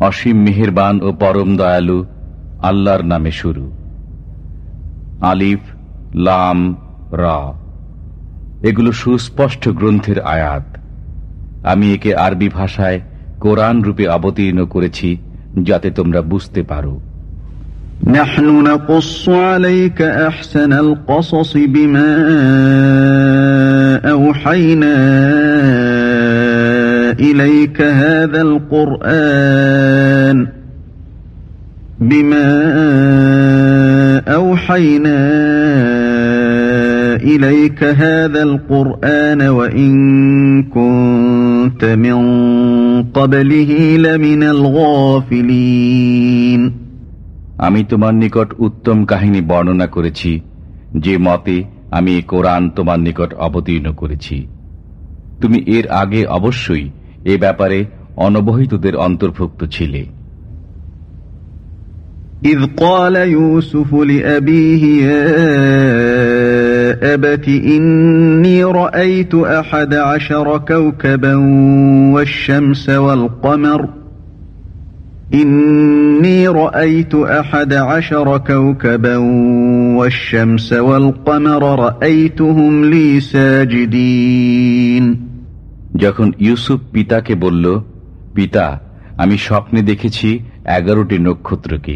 অসীম মেহেরবান ও পরম দয়ালু আল্লাহর নামে শুরু আলিফ লাম রা এগুলো সুস্পষ্ট গ্রন্থের আয়াত আমি একে আরবি ভাষায় কোরআন রূপে অবতীর্ণ করেছি যাতে তোমরা বুঝতে পারো نحن نقص عليك أحسن القصص بما أوحينا إليك هذا القرآن بما أوحينا إليك هذا القرآن وإن كنت من قبله لمن الغافلين আমি তোমার নিকট উত্তম কাহিনী বর্ণনা করেছি যে মতে আমি এ কোরআন তোমার নিকট অবতীর্ণ করেছি তুমি এর আগে অবশ্যই এ ব্যাপারে অনবহিতদের অন্তর্ভুক্ত ছিলে إذ قال يوسف لأبيه يا أبت إني رأيت أحد عشر كوكبا والشمس والقمر إني رأيت أحد عشر كوكبا والشمس والقمر رأيتهم لي ساجدين যখন ইউসুফ পিতাকে বলল পিতা আমি স্বপ্নে দেখেছি এগারোটি নক্ষত্রকে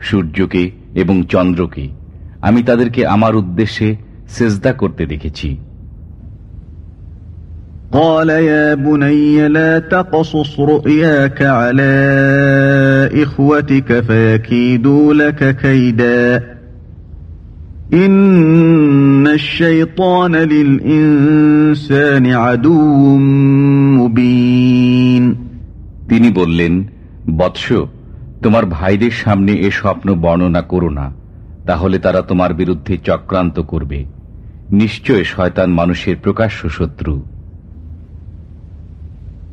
সূর্যকে এবং চন্দ্রকে আমি তাদেরকে আমার উদ্দেশ্যে সেজদা করতে দেখেছি قال يا بني لا تقصص رؤياك على إخوتك فيكيدوا لك كيدا إن তিনি বললেন, বৎস, তোমার ভাইদের সামনে এ স্বপ্ন বর্ণনা করো না, তাহলে তারা তোমার বিরুদ্ধে চক্রান্ত করবে। নিশ্চয় শয়তান মানুষের প্রকাশ্য শত্রু।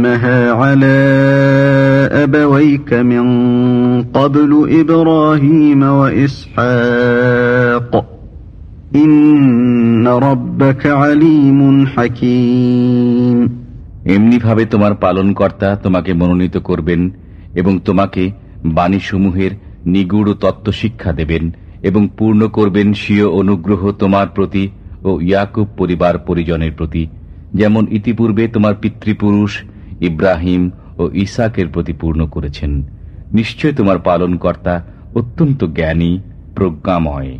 أتمها على أبويك من قبل إبراهيم وإسحاق إن ربك عليم حكيم এমনিভাবে তোমার পালনকর্তা তোমাকে মনোনীত করবেন এবং তোমাকে বাণীসমূহের নিগুড় তত্ত্ব শিক্ষা দেবেন এবং পূর্ণ করবেন স্বীয় অনুগ্রহ তোমার প্রতি ও ইয়াকুব পরিবার পরিজনের প্রতি যেমন ইতিপূর্বে তোমার পিতৃপুরুষ ইব্রাহিম ও ইসাকের প্রতি পূর্ণ করেছেন নিশ্চয় তোমার পালনকর্তা অত্যন্ত জ্ঞানী প্রজ্ঞাময়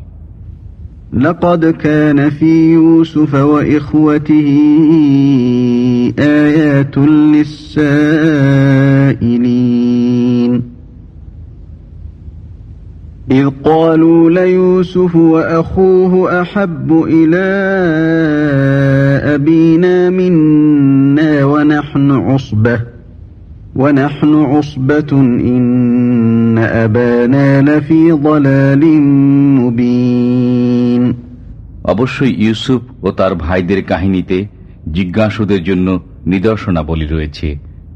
لقد كان في يوسف وإخوته آيات للسائلين إذ قالوا ليوسف وأخوه أحب إلى أبينا منا ونحن عصبة ونحن عصبة إن أبانا لفي ضلال مبين অবশ্যই ইউসুফ ও তার ভাইদের কাহিনীতে জিজ্ঞাসুদের জন্য নিদর্শনাবলী রয়েছে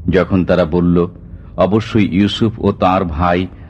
যখন তারা বলল অবশ্যই ইউসুফ ও তার ভাই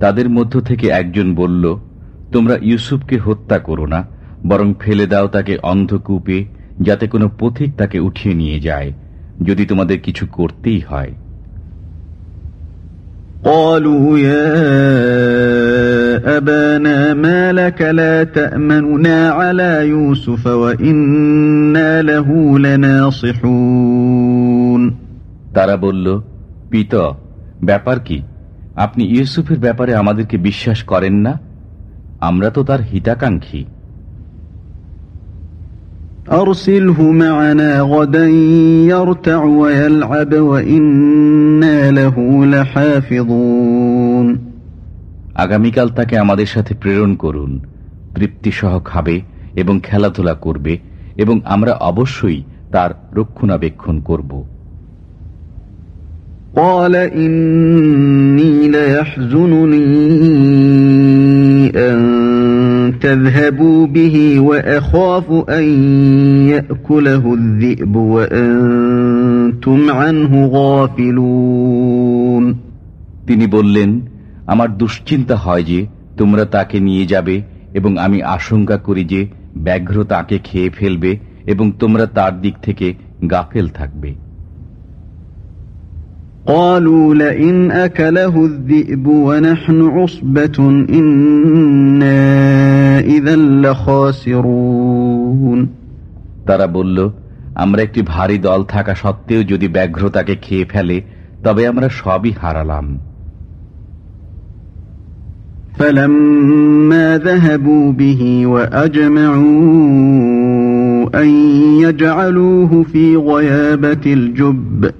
তাদের মধ্য থেকে একজন বলল তোমরা ইউসুফকে হত্যা করো না বরং ফেলে দাও তাকে অন্ধকূপে যাতে কোনো পথিক তাকে উঠিয়ে নিয়ে যায় যদি তোমাদের কিছু করতেই হয় قالوا يا أبانا ما لك لا تأمننا على يوسف وإنا له لناصحون তারা বলল পিত ব্যাপার কি আপনি ইউসুফের ব্যাপারে আমাদেরকে বিশ্বাস করেন না আমরা তো তার হিতাকাঙ্ক্ষী أرسله معنا غدا يرتع ويلعب وإنا له لحافظون আগামীকাল তাকে আমাদের সাথে প্রেরণ করুন তৃপ্তিসহ খাবে এবং খেলাধুলা করবে এবং আমরা অবশ্যই তার রক্ষণাবেক্ষণ করব قال إني ليحزنني أن تذهبوا به وأخاف أن يأكله الذئب وأنتم عنه غافلون তিনি বললেন আমার দুশ্চিন্তা হয় যে তোমরা তাকে নিয়ে যাবে এবং আমি আশঙ্কা করি যে ব্যাঘ্র তাকে খেয়ে ফেলবে এবং তোমরা তার দিক থেকে গাফেল থাকবে قالوا لئن أكله الذئب ونحن عصبة إنا إذا لخاسرون তারা বলল আমরা একটি ভারী দল থাকা সত্ত্বেও যদি ব্যাঘ্র তাকে খেয়ে ফেলে তবে আমরা সবই হারালাম فلما ذهبوا به وأجمعوا أن يجعلوه في غيابة الجب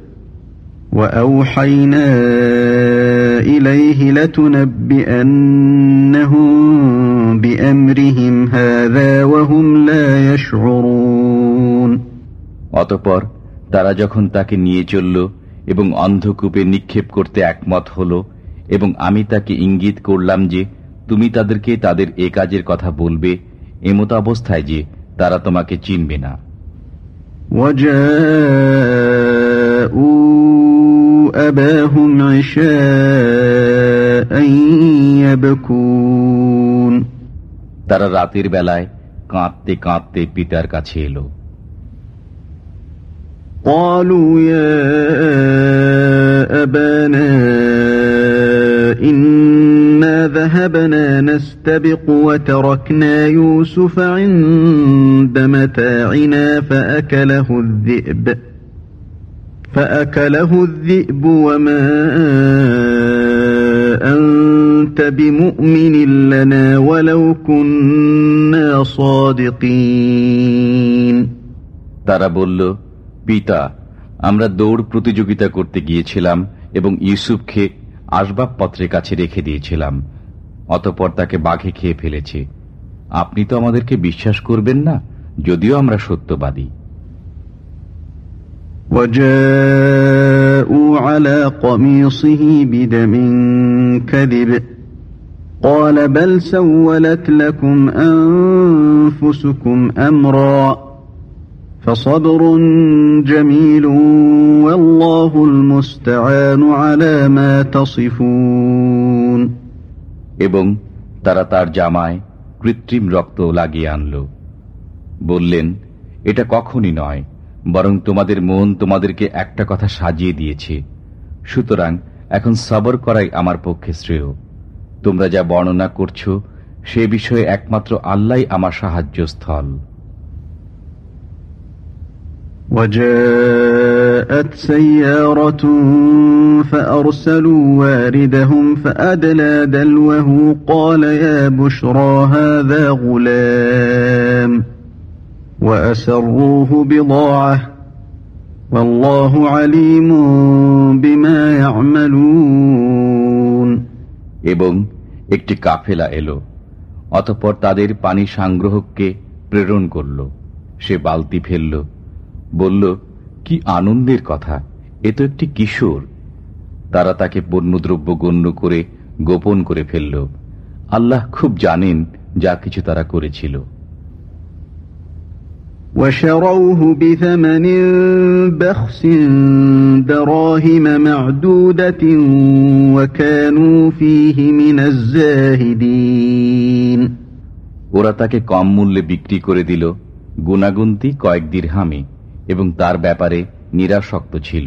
وأوحينا إليه لتنبئنهم بأمرهم هذا وهم لا يشعرون অতপর তারা যখন তাকে নিয়ে চলল এবং অন্ধকূপে নিক্ষেপ করতে একমত হল এবং আমি তাকে ইঙ্গিত করলাম যে তুমি তাদেরকে তাদের এ কাজের কথা বলবে এমত অবস্থায় যে তারা তোমাকে চিনবে না وجاءوا أباهم عشاء يبكون তারা রাতের বেলায় কাঁদতে কাঁদতে পিতার কাছে এলো قالوا يا أبانا إنا ذهبنا نستبق وتركنا يوسف عند متاعنا فأكله الذئب فأكله الذئب وما أنت بمؤمن لنا ولو كنا صادقين তারা বলল পিতা আমরা দৌড় প্রতিযোগিতা করতে গিয়েছিলাম এবং ইউসুফকে আসবাবপত্রের কাছে রেখে দিয়েছিলাম অতপর তাকে বাঘে খেয়ে ফেলেছে আপনি তো আমাদেরকে বিশ্বাস করবেন না যদিও আমরা সত্যবাদী وجاءوا على قميصه بدم كذب قال بل سولت لكم أنفسكم أمرا فصبر جميل والله المستعان على ما تصفون এবং তারা তার জামায় কৃত্রিম রক্ত লাগিয়ে আনল বললেন এটা কখনই নয় বরং তোমাদের মন তোমাদেরকে একটা কথা সাজিয়ে দিয়েছে সুতরাং এখন সবর করাই আমার পক্ষে শ্রেয় তোমরা যা বর্ণনা করছো সে বিষয়ে একমাত্র আল্লাহ আমার সাহায্য স্থল وجاءت سيارة فأرسلوا واردهم فأدلى دلوه قال يا بشرى هذا غلام وأسروه بضاعة والله عليم بما يعملون এবং একটি কাফেলা এলো অতঃপর তাদের পানি সংগ্রহকে প্রেরণ করল সে বালতি ফেলল বলল কি আনন্দের কথা এ তো একটি কিশোর তারা তাকে পণ্যদ্রব্য গণ্য করে গোপন করে ফেলল আল্লাহ খুব জানেন যা কিছু তারা করেছিল وشروه بثمن بخس دراهم معدودة وكانوا فيه من الزاهدين ওরা তাকে কম মূল্যে বিক্রি করে দিল গুণাগুন্তি কয়েক দীর্হামে এবং তার ব্যাপারে নিরাসক্ত ছিল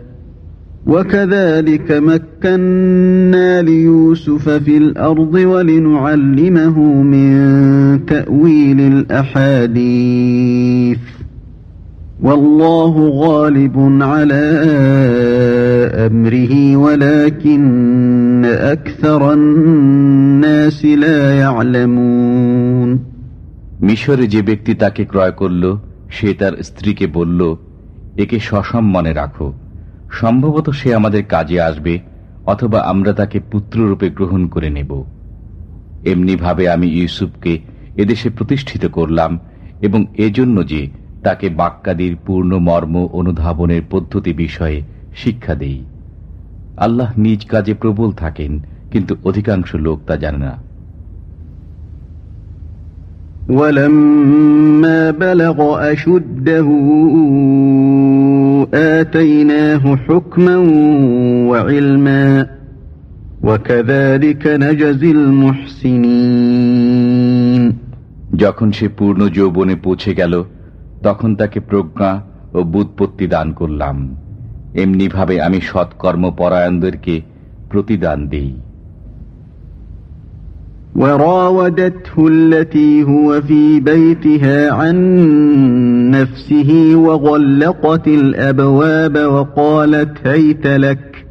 وكذلك مكنا ليوسف في الأرض ولنعلمه من تأويل الأحاديث والله غالب على أمره ولكن أكثر الناس لا يعلمون মিশরে যে ব্যক্তি তাকে ক্রয় করল সে তার স্ত্রীকে বলল একে সসম্মানে রাখো সম্ভবত সে আমাদের কাজে আসবে অথবা আমরা তাকে পুত্ররূপে গ্রহণ করে নেব এমনিভাবে আমি ইউসুফকে এদেশে প্রতিষ্ঠিত করলাম এবং এজন্য যে তাকে বাক্যাদির পূর্ণ মর্ম অনুধাবনের পদ্ধতি বিষয়ে শিক্ষা দেই আল্লাহ নিজ কাজে প্রবল থাকেন কিন্তু অধিকাংশ লোক তা জানে না ولما بلغ أشده آتيناه حكما وعلما وكذلك نجزي المحسنين যখন সে পূর্ণ যৌবনে পৌঁছে গেল তখন তাকে প্রজ্ঞা ও বুৎপত্তি দান করলাম এমনিভাবে আমি সৎকর্ম পরায়ণদেরকে প্রতিদান দিই وراودته التي هو في بيتها عن نفسه وغلقت الأبواب وقالت هيت لك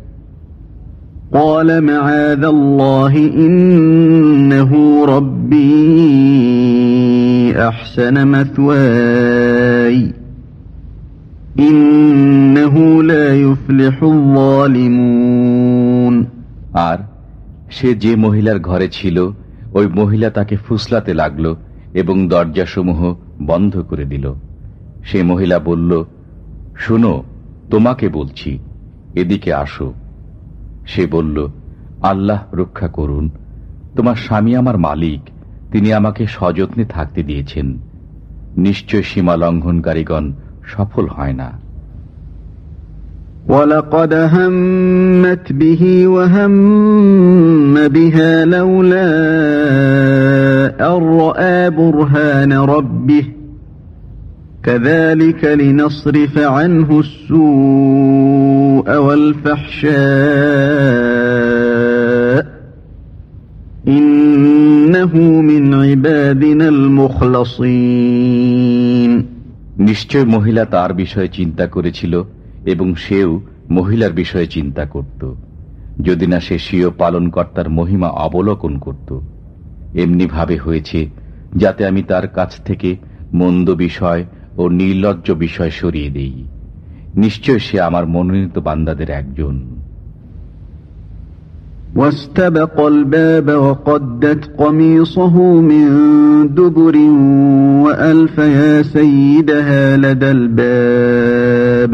قال معاذ الله إنه ربي أحسن مثواي إنه لا يفلح الظالمون আর সে যে মহিলার ঘরে ছিল ওই মহিলা তাকে ফুসলাতে লাগল এবং দরজাসমূহ বন্ধ করে দিল। সে মহিলা বলল, শুনো, তোমাকে বলছি, এদিকে আসো। সে বলল, আল্লাহ রক্ষা করুন, তোমার স্বামী আমার মালিক, তিনি আমাকে সযত্নে থাকতে দিয়েছেন। নিশ্চয় সীমা লঙ্ঘনকারীগণ সফল হয় না। ولقد همت به وهم بها لولا أن رأى برهان ربه كذلك لنصرف عنه السوء والفحشاء إنه من عبادنا المخلصين নিশ্চয় মহিলা তার বিষয়ে চিন্তা করেছিল এবং সেও মহিলার বিষয়ে চিন্তা করত যদি না সে স্বীয় পালনকর্তার মহিমা অবলোকন করত এমনিভাবে হয়েছে যাতে আমি তার কাছ থেকে মন্দ বিষয় ও নির্লজ্জ বিষয় সরিয়ে দেই নিশ্চয় সে আমার মনোনীত বান্দাদের একজন واستبق الباب وقدت قميصه من دبر وألف يا سيدها لدى الباب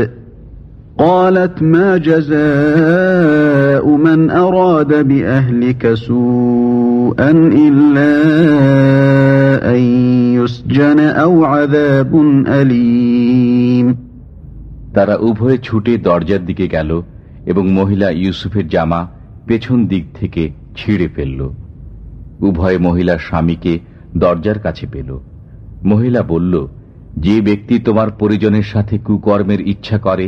قالت ما جزاء من أراد بأهلك سوءا إلا أن يسجن أو عذاب أليم তারা উভয়ে ছুটে দরজার দিকে গেল এবং মহিলা ইউসুফের জামা পেছন দিক থেকে ছিঁড়ে ফেলল উভয় মহিলার স্বামীকে দরজার কাছে পেল মহিলা বলল যে ব্যক্তি তোমার পরিজনের সাথে কুকর্মের ইচ্ছা করে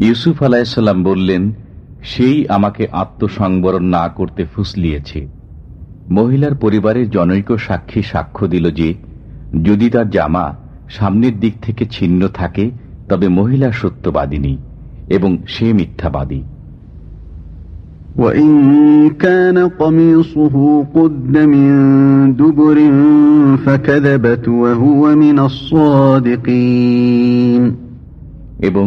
ইউসুফ আলাইসাল্লাম বললেন সেই আমাকে আত্মসংবরণ না করতে ফুসলিয়েছে মহিলার পরিবারের জনৈক সাক্ষী সাক্ষ্য দিল যে যদি তার জামা সামনের দিক থেকে ছিন্ন থাকে তবে মহিলা সত্যবাদিনী এবং সে মিথ্যাবাদী وإن كان قميصه قد من دبر فكذبت وهو من الصادقين এবং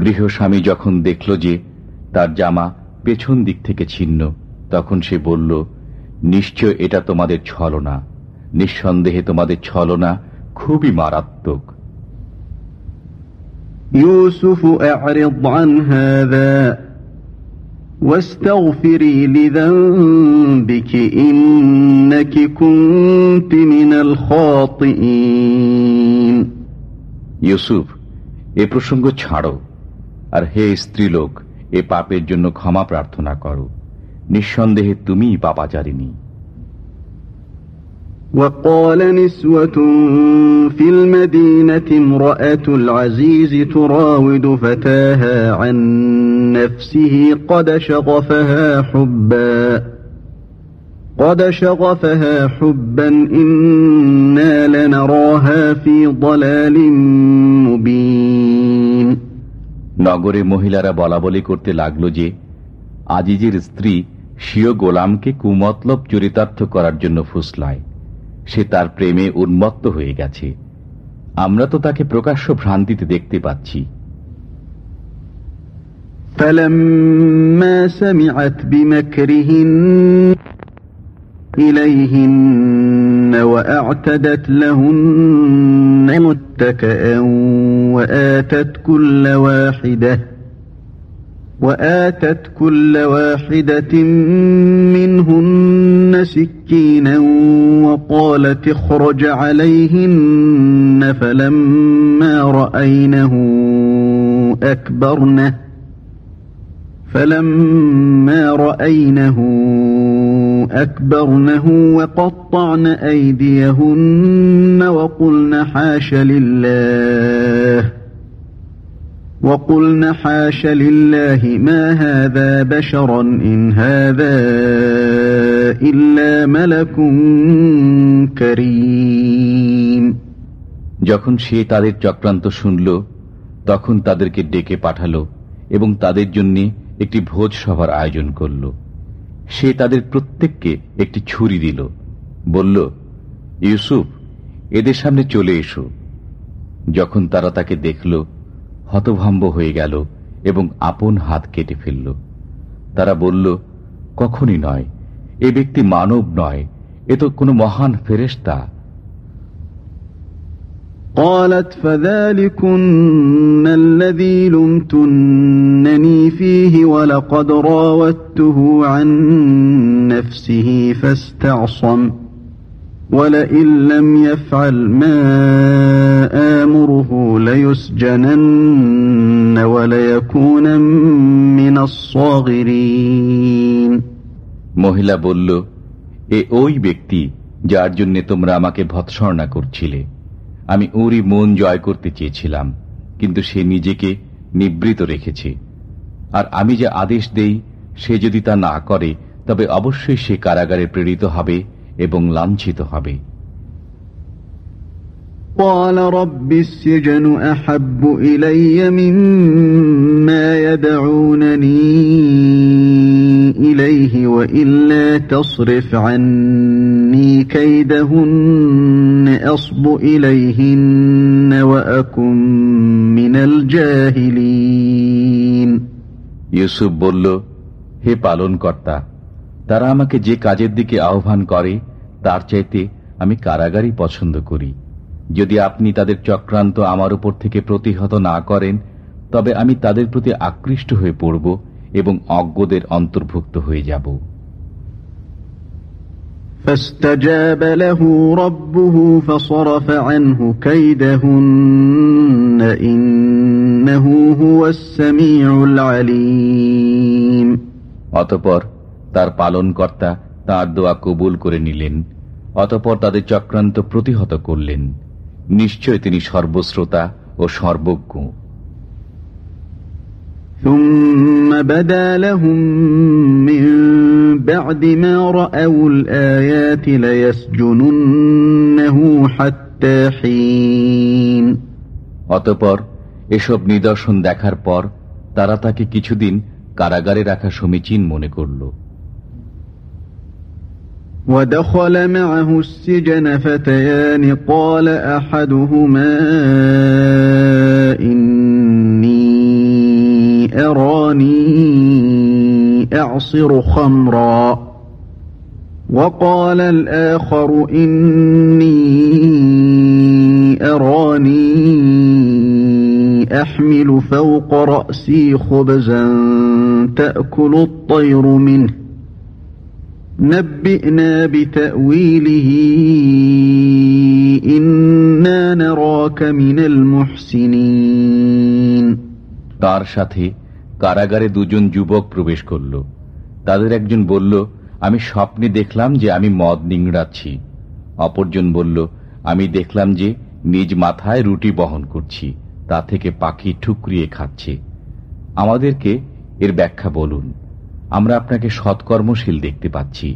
গৃহস্বামী যখন দেখল যে তার জামা পেছন দিক থেকে ছিন্ন তখন সে বলল নিশ্চয় এটা তোমাদের ছলনা নিঃসন্দেহে তোমাদের ছলনা খুবই মারাত্মক يوسف أعرض عن هذا واستغفري لذنبك إنك كنت من الخاطئين ইউসুফ এ প্রসঙ্গ ছাড়ো আর হে স্ত্রীলোক এ পাপের জন্য ক্ষমা প্রার্থনা করো নিঃসন্দেহে তুমিই পাপাচারিনী وقال نسوة في المدينة امرأة العزيز تراود فتاها عن نفسه قد شغفها حبا قد شغفها حبا إنا لنراها في ضلال مبين নগরে মহিলারা বলা বলি করতে লাগল যে আজিজের স্ত্রী স্বীয় গোলামকে কুমতলব চরিতার্থ করার জন্য ফুসলায় সে তার প্রেমে উন্মত্ত হয়ে গেছে আমরা তো তাকে প্রকাশ্য ভ্রান্তিতে দেখতে পাচ্ছি فلما سمعت بمكرهن إليهن وأعتدت لهن متكئا وآتت كل واحدة وآتت كل واحدة منهن سكينا وقالت اخرج عليهن فلما رأينه أكبرنه فلما رأينه أكبرنه وقطعن أيديهن وقلن حاش لله وقلن حاش لله ما هذا بشرا إن هذا إلا ملك كريم যখন সে তাদের চক্রান্ত শুনল তখন তাদেরকে ডেকে পাঠালো এবং তাদের জন্য একটি ভোজ সভার আয়োজন করল। সে তাদের প্রত্যেককে একটি ছুরি দিল। বলল, ইউসুফ, এদের সামনে চলে এসো। যখন তারা তাকে দেখল, হতভম্ব হয়ে গেল এবং আপন হাত কেটে ফেলল। তারা বলল, কখনই নয়, এ ব্যক্তি মানব নয়, এ তো কোনো মহান ফেরেস্তা قالت فذلكن الذي لمتنني فيه ولقد راودته عن نفسه فاستعصم ولئن لم يفعل ما آمره ليسجنن وليكون من الصاغرين মহিলা বলল এ ওই ব্যক্তি যার জন্য তোমরা আমাকে ভৎসর্ণা করছিলে আমি ওরই মন জয় করতে চেয়েছিলাম কিন্তু সে নিজেকে নিবৃত রেখেছে আর আমি যে আদেশ দেই সে যদি তা না করে তবে অবশ্যই সে কারাগারে প্রেরিত হবে এবং লাঞ্ছিত হবে قال رب السجن أحب إلي مما يدعونني إليه وإلا تصرف عني كيدهن أصب إليهن وأكن من الجاهلين ইউসুফ বলল হে পালন কর্তা তারা আমাকে যে কাজের দিকে আহ্বান করে তার চাইতে আমি কারাগারই পছন্দ করি যদি আপনি তাদের চক্রান্ত আমার উপর থেকে প্রতিহত না করেন তবে আমি তাদের প্রতি আকৃষ্ট হয়ে পড়ব এবং অজ্ঞদের অন্তর্ভুক্ত হয়ে যাব فاستجاب له ربه فصرف عنه كيدهن إنه هو السميع العليم অতপর তার পালনকর্তা তার দোয়া কবুল করে নিলেন অতপর তাদের চক্রান্ত প্রতিহত করলেন নিশ্চয় তিনি সর্বশ্রোতা ও সর্বজ্ঞ ثم بدا لهم من بعد ما رأوا الآيات ليسجننه حتى حين অতপর এসব নিদর্শন দেখার পর তারা তাকে কিছুদিন কারাগারে রাখা সমীচীন মনে করল ودخل معه السجن فتيان قال أحدهما إني أراني أعصر خمرا وقال الآخر إني أراني أحمل فوق رأسي خبزا تأكل الطير منه نبئنا بتأويله إنا نراك من المحسنين তার সাথে কারাগারে দুজন যুবক প্রবেশ করল। তাদের একজন বলল, আমি স্বপ্নে দেখলাম যে আমি মদ নিংড়াচ্ছি। অপরজন বলল, আমি দেখলাম যে নিজ মাথায় রুটি বহন করছি, তা থেকে পাখি ঠুকরিয়ে খাচ্ছে। আমাদেরকে এর ব্যাখ্যা বলুন। আমরা আপনাকে সৎকর্মশীল দেখতে পাচ্ছি।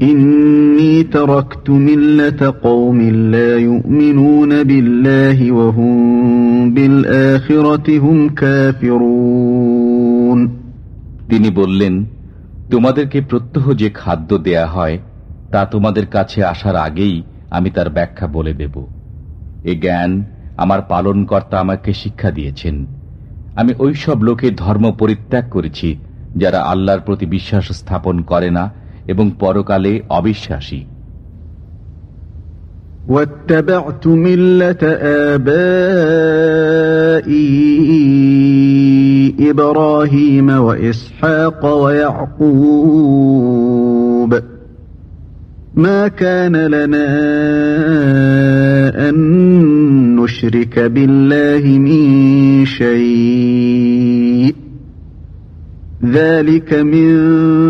إني تركت ملة قوم لا يؤمنون بالله وهم بالآخرة هم كافرون তিনি বললেন তোমাদেরকে প্রত্যহ যে খাদ্য দেয়া হয় তা তোমাদের কাছে আসার আগেই আমি তার ব্যাখ্যা বলে দেব এ জ্ঞান আমার পালনকর্তা আমাকে শিক্ষা দিয়েছেন আমি ওই সব লোকের ধর্ম পরিত্যাগ করেছি যারা আল্লাহর প্রতি বিশ্বাস স্থাপন করে না এবং পরকালে অবিশ্বাসী واتبعت ملة آبائي إبراهيم وإسحاق ويعقوب ما كان لنا أن نشرك بالله من شيء ذلك من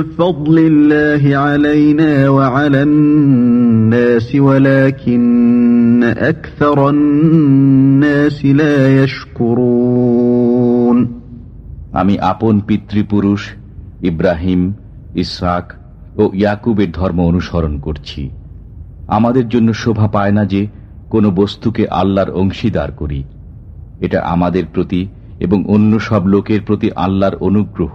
فضل الله علينا وعلى الناس ولكن أكثر الناس لا يشكرون আমি আপন পিতৃপুরুষ ইব্রাহিম ইসহাক ও ইয়াকুবের ধর্ম অনুসরণ করছি আমাদের জন্য শোভা পায় না যে কোনো বস্তুকে আল্লাহর অংশীদার করি এটা আমাদের প্রতি এবং অন্য সব লোকের প্রতি আল্লাহর অনুগ্রহ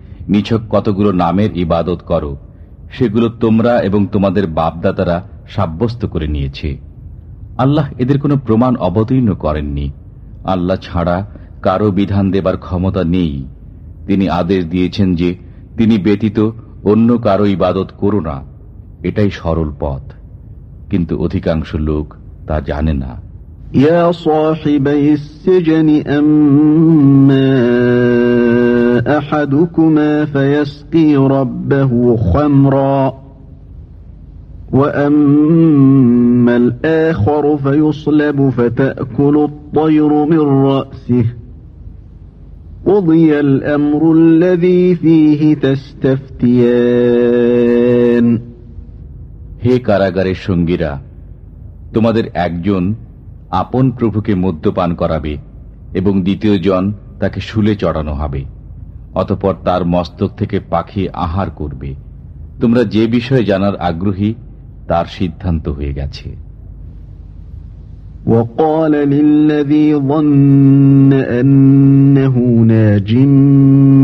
নিছক কতগুলো নামের ইবাদত করো, সেগুলো তোমরা এবং তোমাদের বাপদাদারা সাব্যস্ত করে নিয়েছে। আল্লাহ এদের কোনো প্রমাণ অবতীর্ণ করেননি। আল্লাহ ছাড়া কারও বিধান দেবার ক্ষমতা নেই। তিনি আদেশ দিয়েছেন যে তিনি ব্যতীত অন্য কারও ইবাদত করো না। এটাই সরল পথ। কিন্তু অধিকাংশ লোক তা জানে না। يا صاحبي السجن أما أحدكما فيسقي ربه خمرا وأما الآخر فيصلب فتأكل الطير من رأسه قضي الأمر الذي فيه تستفتيان হে কারাগারের সঙ্গীরা তোমাদের একজন আপন প্রভুকে মদ্যপান করাবে এবং দ্বিতীয় জন তাকে শুলে চড়ানো হবে অতপর তার মস্তক থেকে পাখি আহার করবে তোমরা যে বিষয়ে জানার আগ্রহী তার সিদ্ধান্ত হয়ে গেছে وقال للذي ظن أنه ناج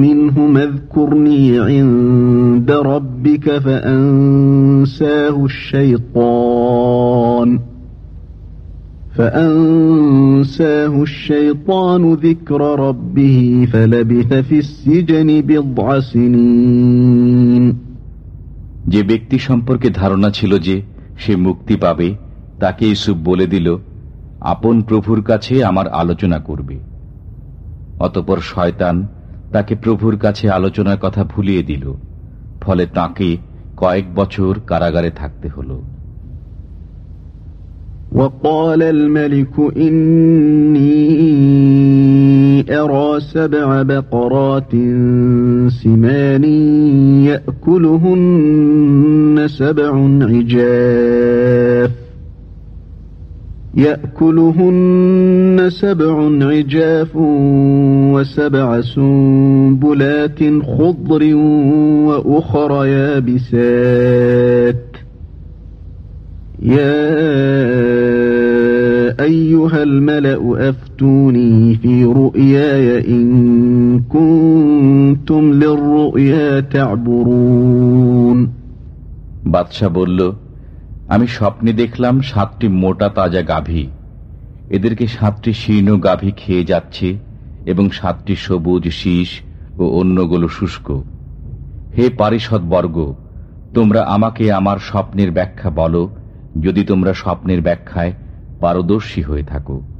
منهم اذكرني عند ربك فأنساه الشيطان فأنساه الشيطان ذكر ربه فلبث في السجن بضع سنين যে ব্যক্তি সম্পর্কে ধারণা ছিল যে সে মুক্তি পাবে তাকে ইসুফ বলে দিল আপন প্রভুর কাছে আমার আলোচনা করবে অতপর শয়তান তাকে প্রভুর কাছে আলোচনার কথা ভুলিয়ে দিল ফলে তাকে কয়েক বছর কারাগারে থাকতে হলো وقال الملك إني أرى سبع بقرات سمان يأكلهن سبع عجاف يأكلهن سبع عجاف وسبع سنبلات خضر وأخر يابسات يا أيها الملأ أفتوني في رؤياي إن كنتم للرؤيا تعبرون বাদশাহ বলল আমি স্বপ্নে দেখলাম সাতটি মোটা তাজা গাভী এদেরকে সাতটি শীর্ণ গাভী খেয়ে যাচ্ছে এবং সাতটি সবুজ শীষ ও অন্যগুলো শুষ্ক হে পারিষদ বর্গ তোমরা আমাকে আমার স্বপ্নের ব্যাখ্যা বলো যদি তোমরা স্বপ্নের ব্যাখ্যায় পারদর্শী হয়ে থাকো।